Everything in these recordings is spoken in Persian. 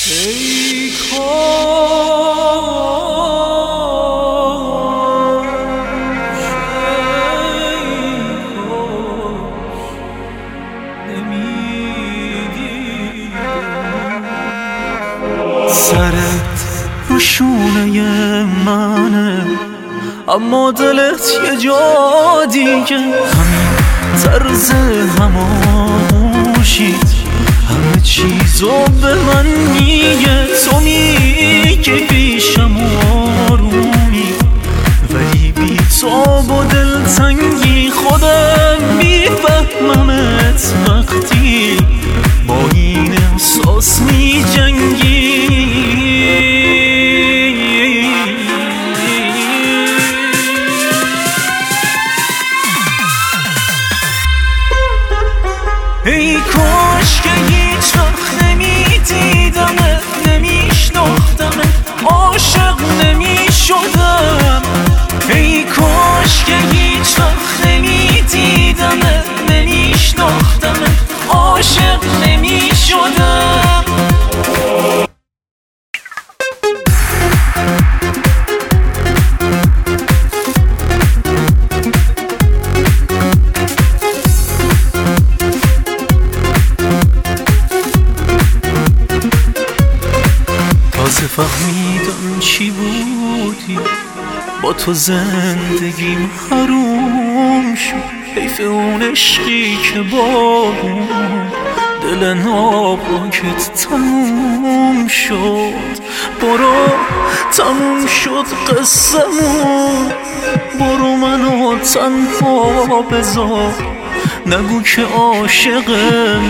سرت روشونه منه اما دلت یه جا دیگه. همین طرز همه چیزو به من میگه تو میگه پیشم آرومی ولی بی تو با تنگی خودم عاشق نمی شدم ای کاش که هیچ وقت نمی دیدمت نمی شناختمت فهمیدم چی بودی؟ با تو زندگیم حروم شد. حیف اون عشقی که با دل ناپاکت تموم شد. برو تموم شد قصمون برو منو تنها بذار. نگو که عاشق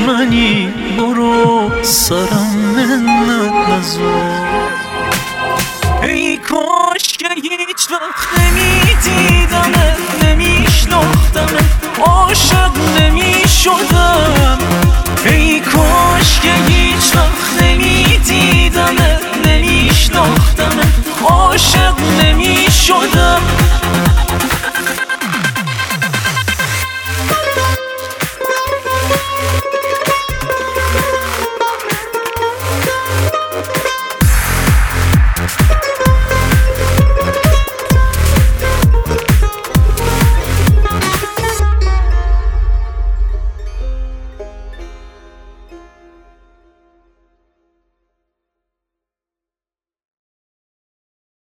منی. برو سرم منت نزار که هیچ وقت نمی